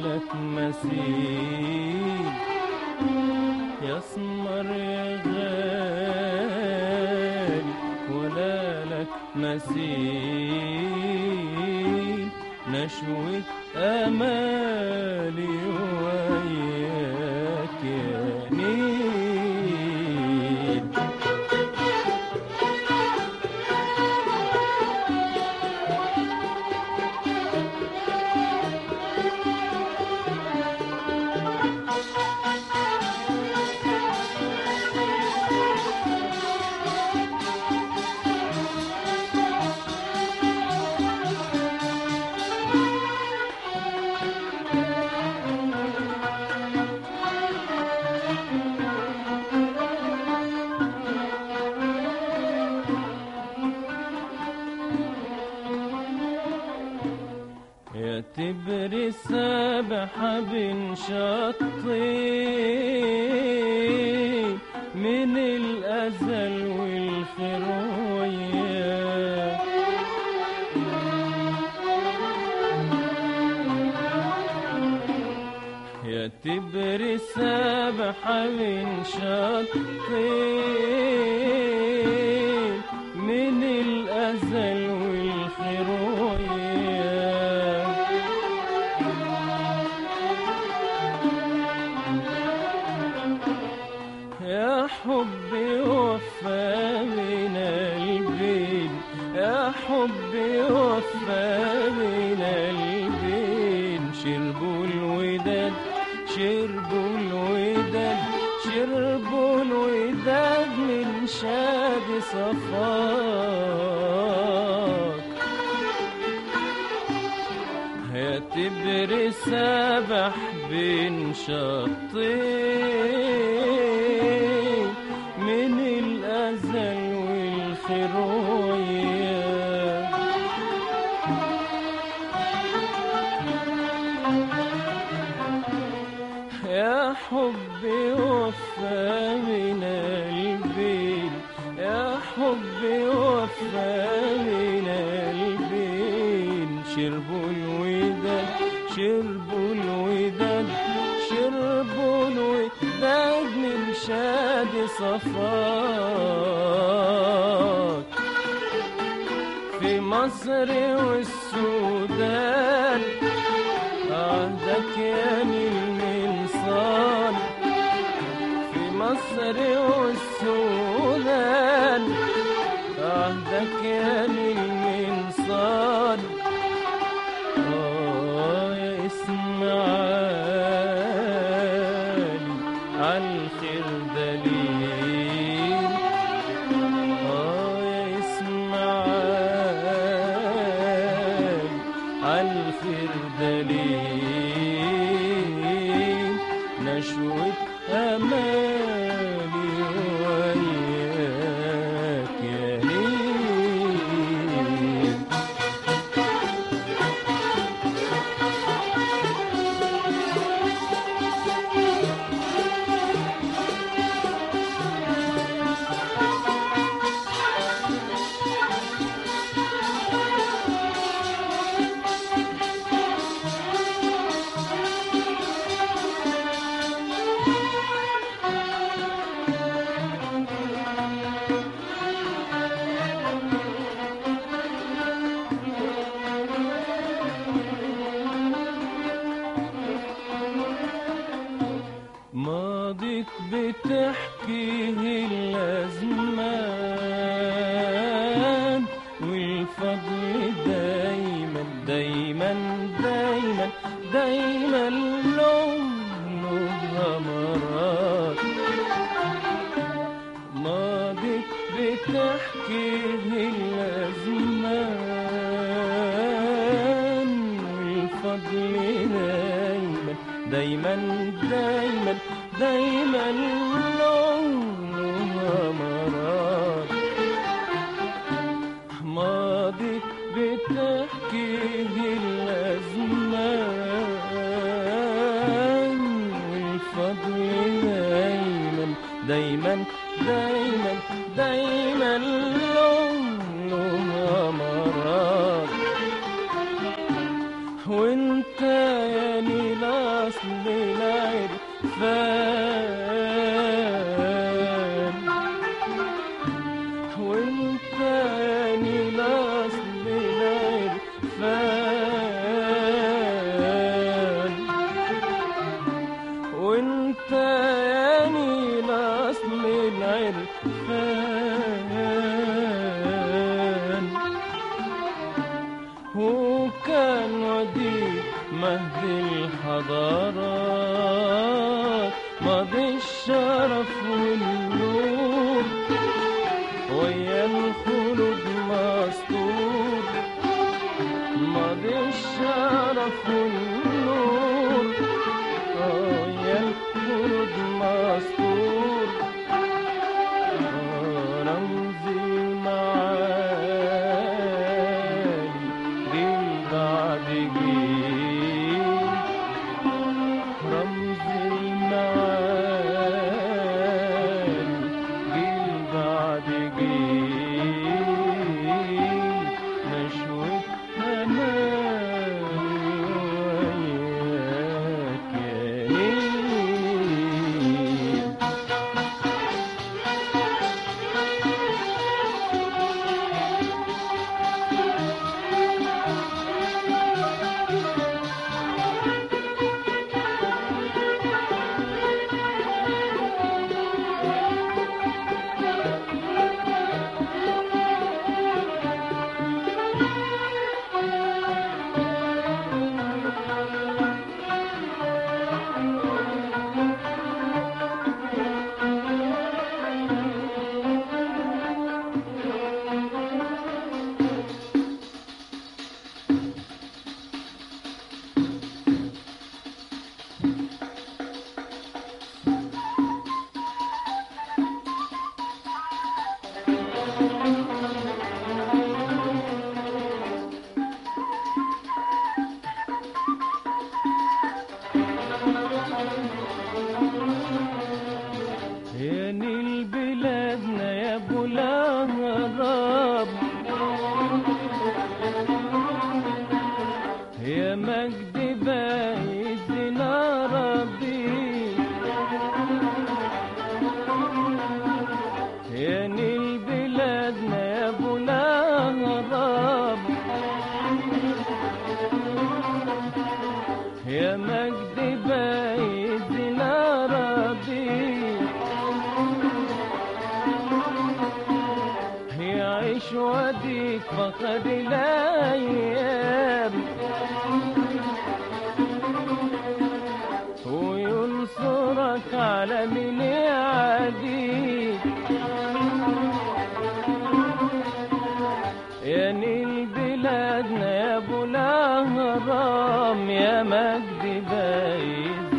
لك مثيل يا اسمر يا غالي ولا لك مثيل نشوة أمالي وياك شطين من الأزل يا تبري سبحة بين شطين صفاك يا تبري سبح بين شطين حبي وفى من البين شربوا الوداد شربوا الوداد شربوا الوداد من شاد صفاك. في مصر والسودان عهدك يا المنصال في مصر والسودان دليل آه يا إسماعيل عالخير دليل. فضلي دايما دايما دايما دايما العمر غمرات ماضي بتحكيه الأزمان والفضل دايما دايما دايما دايما. مهد الحضارات ماضي الشرف والنور وديك فقد الأيام وينصرك على من يعاديك يا نيل بلادنا يا أبو الأهرام يا مجد بايزين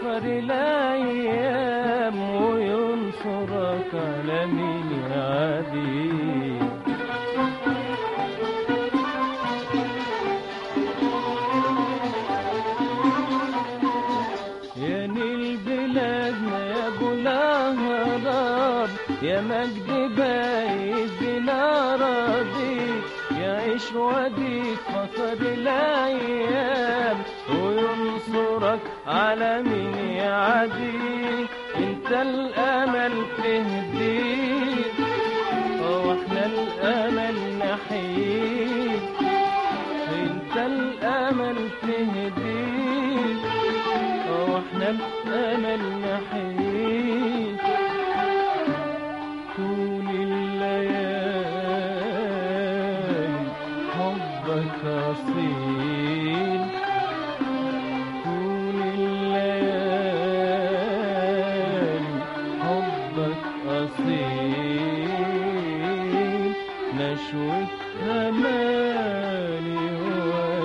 فخر الأيام وينصرك على مين يعاديك يا نيل بلادنا يا الاهرام يا مجد وديك فقد الأيام وينصرك على من يعاديك انت الأمل تهديك. وإحنا الأمل نحييك. انت الأمل تهديك. وإحنا عشوة همالي هو